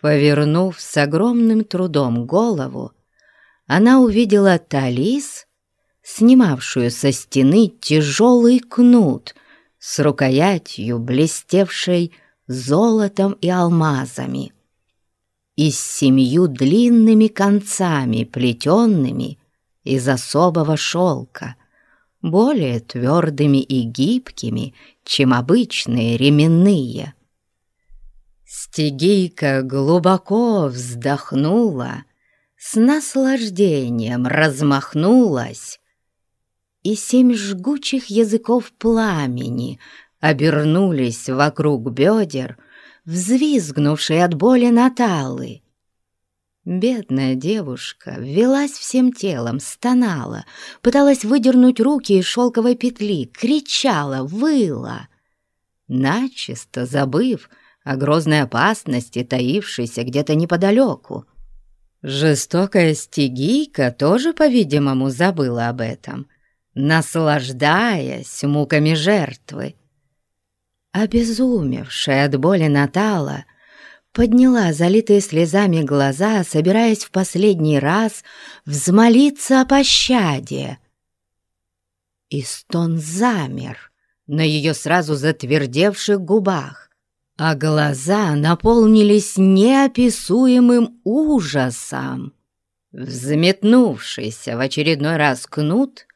Повернув с огромным трудом голову, она увидела Талис, снимавшую со стены тяжелый кнут с рукоятью, блестевшей золотом и алмазами, и с семью длинными концами, плетенными из особого шелка, более твердыми и гибкими, чем обычные ременные. Стегийка глубоко вздохнула, с наслаждением размахнулась, и семь жгучих языков пламени обернулись вокруг бедер, взвизгнувшей от боли Наталы. Бедная девушка велась всем телом, стонала, пыталась выдернуть руки из шелковой петли, кричала, выла. Начисто забыв о грозной опасности, таившейся где-то неподалеку. Жестокая стигийка тоже, по-видимому, забыла об этом, наслаждаясь муками жертвы. Обезумевшая от боли Натала подняла залитые слезами глаза, собираясь в последний раз взмолиться о пощаде. И стон замер на ее сразу затвердевших губах, а глаза наполнились неописуемым ужасом. Взметнувшийся в очередной раз кнут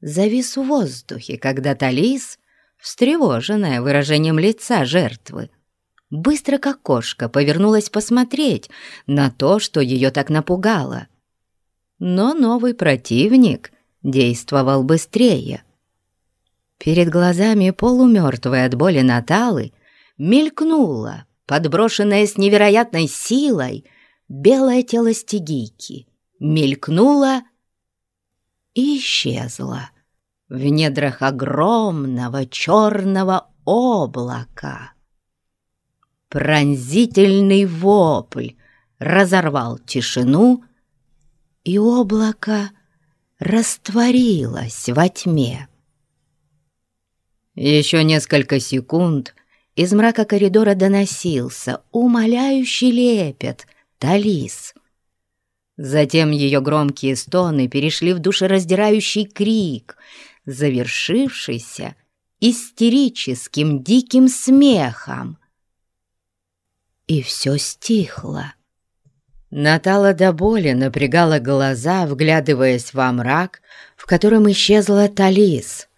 завис в воздухе, когда Талис встревоженная выражением лица жертвы, быстро как кошка повернулась посмотреть на то, что ее так напугало. Но новый противник действовал быстрее. Перед глазами полумертвой от боли Наталы мелькнуло, подброшенное с невероятной силой, белое тело стегийки, мелькнуло и исчезло в недрах огромного черного облака. Пронзительный вопль разорвал тишину, и облако растворилось во тьме. Еще несколько секунд из мрака коридора доносился умоляющий лепет Талис. Затем ее громкие стоны перешли в душераздирающий крик — завершившийся истерическим диким смехом. И все стихло. Натала до боли напрягала глаза, вглядываясь во мрак, в котором исчезла Талис.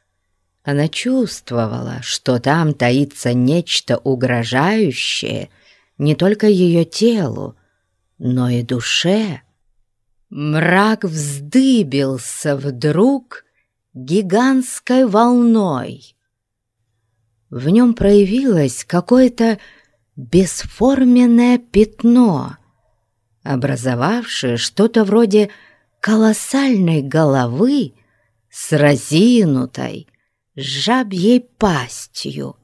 Она чувствовала, что там таится нечто угрожающее не только ее телу, но и душе. Мрак вздыбился вдруг гигантской волной. В нем проявилось какое-то бесформенное пятно, образовавшее что-то вроде колоссальной головы с разинутой жабьей пастью,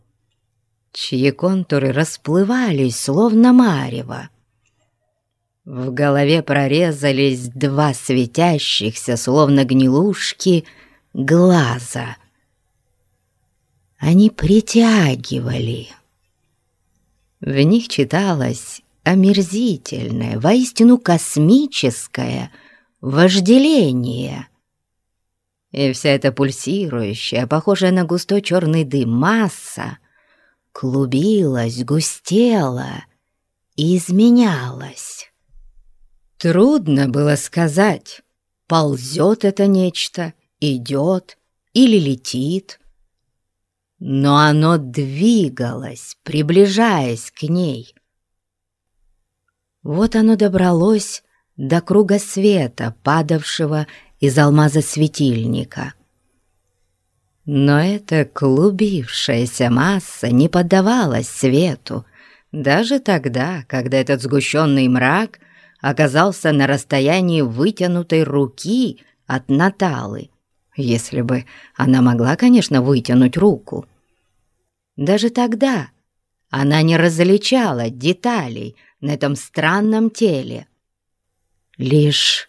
чьи контуры расплывались, словно марево. В голове прорезались два светящихся, словно гнилушки, глаза. Они притягивали. В них читалось омерзительное, воистину космическое вожделение. И вся эта пульсирующая, похожая на густой черный дым масса, клубилась, густела и изменялась. Трудно было сказать, ползет это нечто идет или летит, но оно двигалось, приближаясь к ней. Вот оно добралось до круга света, падавшего из алмаза светильника. Но эта клубившаяся масса не поддавалась свету, даже тогда, когда этот сгущенный мрак оказался на расстоянии вытянутой руки от Наталы если бы она могла, конечно, вытянуть руку. Даже тогда она не различала деталей на этом странном теле. Лишь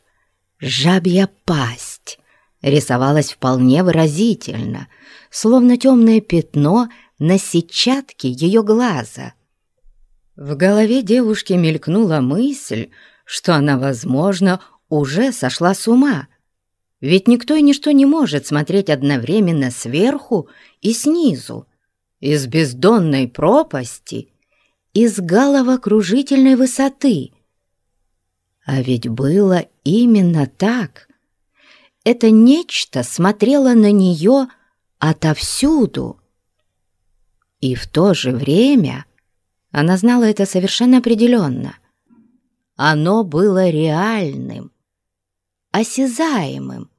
жабья пасть рисовалась вполне выразительно, словно темное пятно на сетчатке ее глаза. В голове девушки мелькнула мысль, что она, возможно, уже сошла с ума. Ведь никто и ничто не может смотреть одновременно сверху и снизу, из бездонной пропасти, из головокружительной высоты. А ведь было именно так. Это нечто смотрело на нее отовсюду. И в то же время она знала это совершенно определенно. Оно было реальным, осязаемым.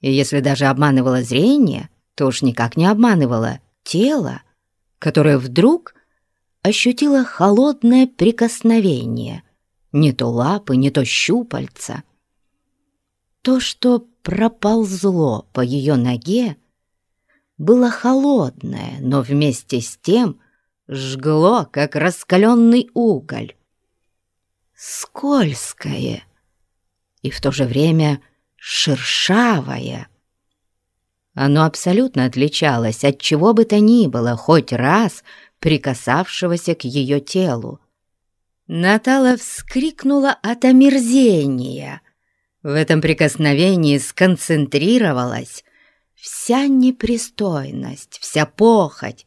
И если даже обманывало зрение, то уж никак не обманывало тело, которое вдруг ощутило холодное прикосновение, не то лапы, не то щупальца. То, что проползло по ее ноге, было холодное, но вместе с тем жгло, как раскаленный уголь. Скользкое и в то же время шершавое. Оно абсолютно отличалось от чего бы то ни было, хоть раз прикасавшегося к ее телу. Натала вскрикнула от омерзения. В этом прикосновении сконцентрировалась вся непристойность, вся похоть,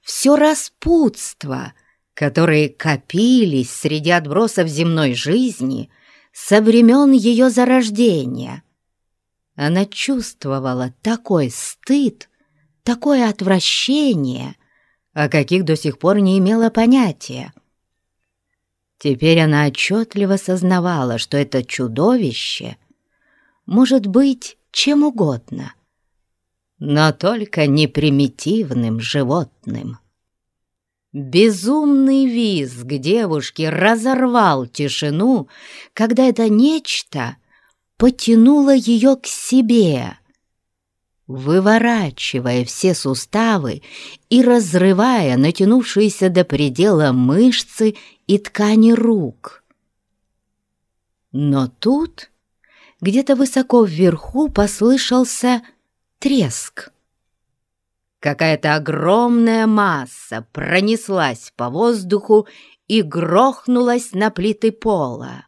все распутство, которые копились среди отбросов земной жизни со времен ее зарождения. Она чувствовала такой стыд, такое отвращение, о каких до сих пор не имела понятия. Теперь она отчетливо сознавала, что это чудовище может быть чем угодно, но только не примитивным животным. Безумный визг девушки разорвал тишину, когда это нечто потянуло ее к себе, выворачивая все суставы и разрывая натянувшиеся до предела мышцы и ткани рук. Но тут, где-то высоко вверху, послышался треск. Какая-то огромная масса пронеслась по воздуху и грохнулась на плиты пола.